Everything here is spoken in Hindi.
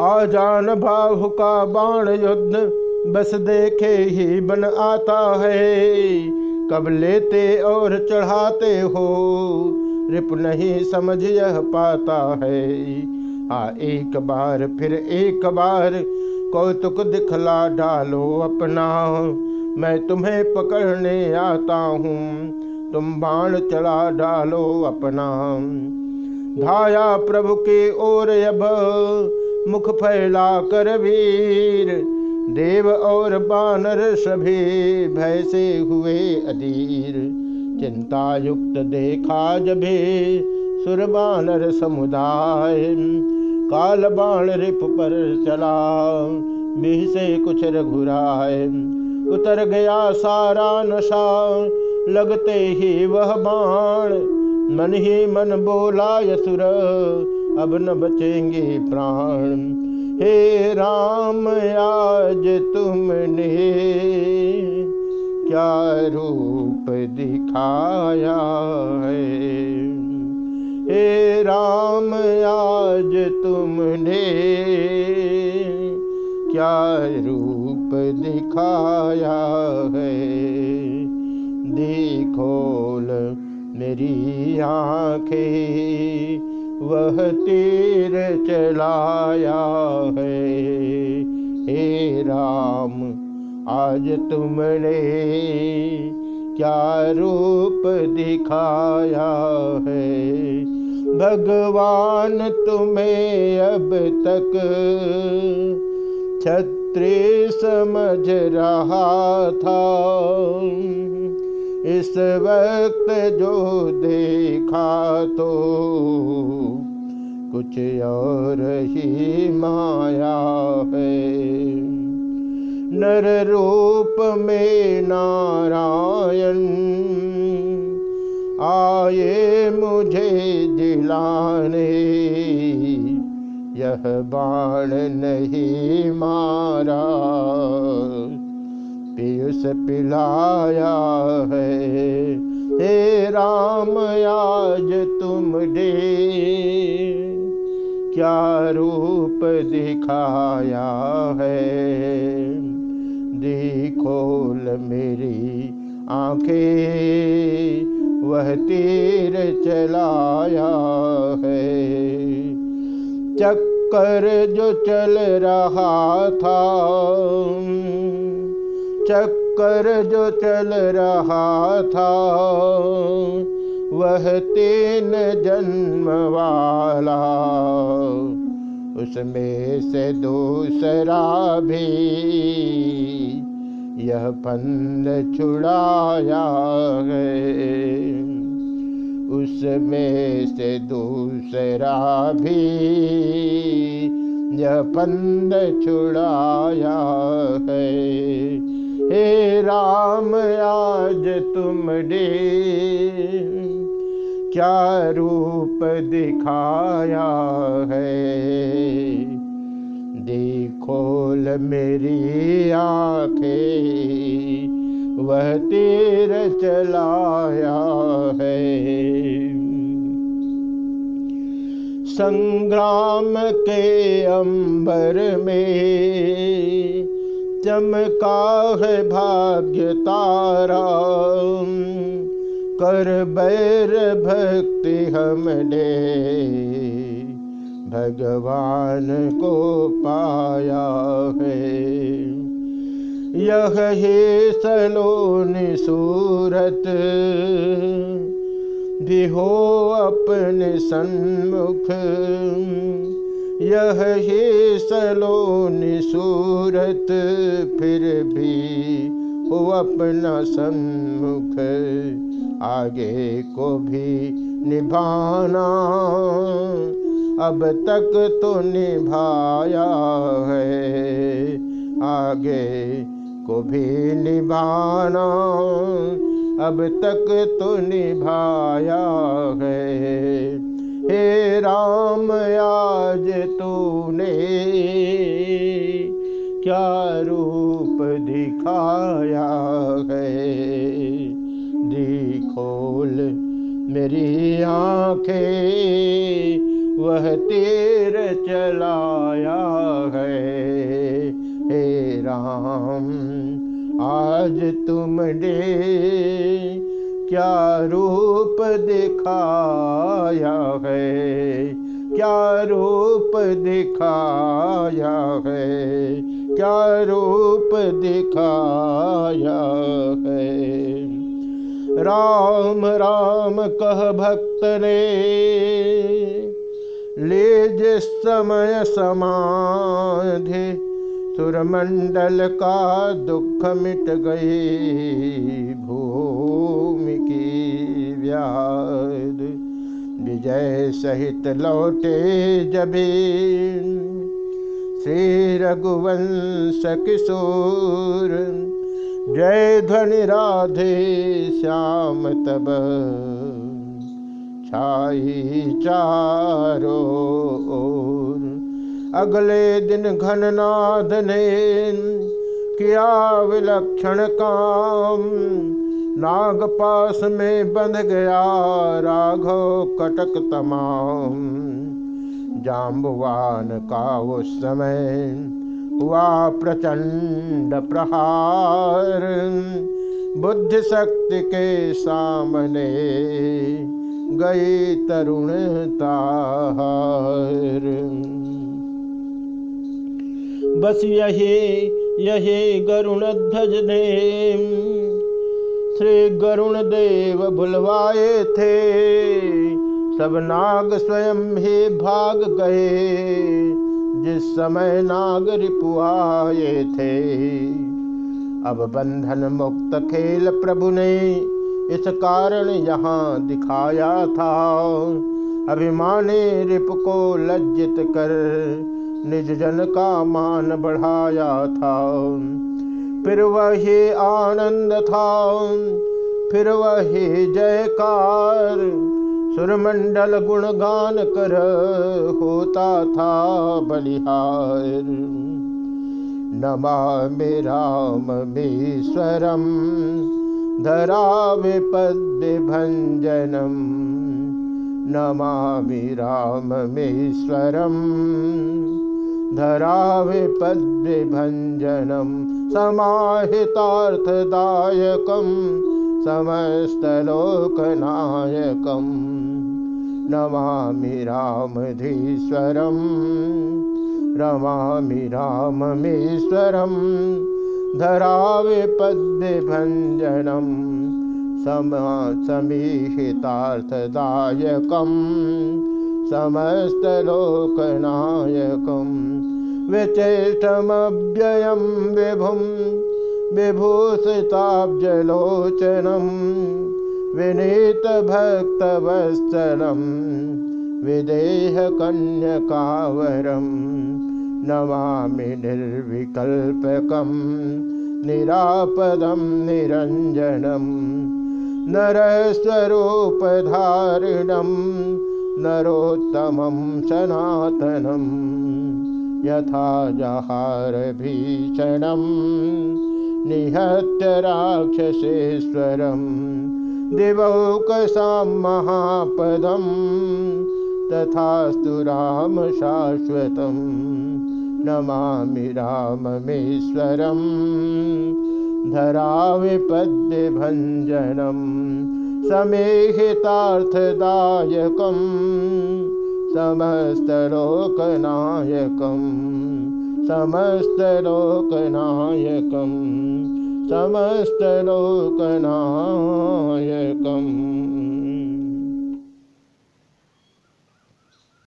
आजान बाहु का बाण युद्ध, बस देखे ही बन आता है। कब लेते और चढ़ाते हो, रिप नहीं समझ यह पाता है। आ एक बार, फिर एक बार, कौतुक दिखला डालो अपना। मैं तुम्हें पकड़ने आता हूँ, तुम बाण चला डालो अपना। धाया प्रभु के ओर अब मुख फैला कर वीर, देव और बानर सभी भय से हुए अधीर। चिंता युक्त देखा जभे सुर बानर समुदाय, काल बाण रिप पर चला बिह से कुछ रघुराय। उतर गया सारा नशा, लगते ही वह बाण, मन ही मन बोला यसुर अब न बचेंगे प्राण। हे राम, आज तुमने क्या रूप दिखाया है? हे राम, आज तुमने क्या रूप दिखाया है? देखोल मेरी आँखें वह तीर चलाया है। हे राम, आज तुमने क्या रूप दिखाया है? भगवान तुम्हें अब तक छत्री समझ रहा था। इस वक्त जो देखा तो कुछ और ही माया है। नर रूप में नारायण, आए मुझे दिलाने, यह बाण नहीं मारा। पीयूष पिलाया है। हे राम, आज तुम दे क्या रूप दिखाया है? देखोल मेरी आँखें, वह तीर चलाया है। चक्कर जो चल रहा था चक्कर जो चल रहा था, वह तीन जन्म वाला। उसमें से दूसरा भी यह फंद छुड़ाया है उसमें से दूसरा भी यह फंद छुड़ाया है हे राम, आज तुम दे क्या रूप दिखाया है? देखोल मेरी आँखें, वह तीर चलाया है। संग्राम के अंबर में चमका है भाग्य तारा। कर बैर भक्ति हमने, भगवान को पाया है। यह ही सलोनी सूरत भी हो अपने सन्मुख। यह ही सलोनी सूरत, फिर भी हो अपना सन्मुख आगे को भी निभाना, अब तक तो निभाया है। आगे को भी निभाना, अब तक तो निभाया है। हे राम, आज तूने क्या रूप दिखाया है? देखोल मेरी आँखें, वह तीर चलाया है। हे राम, आज तुमने क्या रूप दिखाया है? क्या रूप दिखाया है? क्या रूप दिखाया है? राम राम कह भक्त ने ले जिस समय समाधि सुरमंडल का दुख मिट गई भूमि की व्याध। विजय सहित लौटे जबी श्री रघुवंश किशोर, जय ध्वनि राधे श्याम तब। छाई चारो ओर अगले दिन घननाद ने किया विलक्षण काम। नाग पास में बंध गया राघव कटक तमाम। जाम्बुवान का उस समय हुआ प्रचंड प्रहार। बुद्ध शक्ति के सामने गई तरुण तार बस यही यही गरुण ध्वज ने श्री गरुण देव बुलवाए थे, सब नाग स्वयं ही भाग गए। जिस समय नाग रिपुआए थे, अब बंधन मुक्त खेल प्रभु ने इस कारण यहाँ दिखाया था। अभिमानी रिप को लज्जित कर निज जन का मान बढ़ाया था। फिर वही आनंद था। फिर वही जयकार। सुरमंडल गुणगान कर होता था बलिहार। नमा राम मेश्वरम धरा विपद्य भंजनम। नमा राम मेश्वरम धराविपद्विभञ्जनं समाहितार्थदायकं समस्तलोकनायकं नमामि रामधीश्वरं रमामि राममीश्वरं धराविपद्विभञ्जनं समा समीहितार्थदायकम् समस्तलोकनायकं विचेष्टमव्ययं विभुं विभूषिताब्जलोचनं विनीतभक्तवत्सलं विदेहकन्यकावरं नमामि निर्विकल्पकं निरापदं निरञ्जनं नरस्वरूपधारिणम् नरोत्तमं सनातनं यथा जहारभीषणं निहत्य राक्षसेश्वरं दिवौकसां महापदं तथास्तु राम शाश्वतं नमामि राममेश्वरं धराविपद्यभञ्जनम् समेहितार्थदायकं समस्तलोकनायकं समस्तलोकनायकं समस्तलोकनायकम्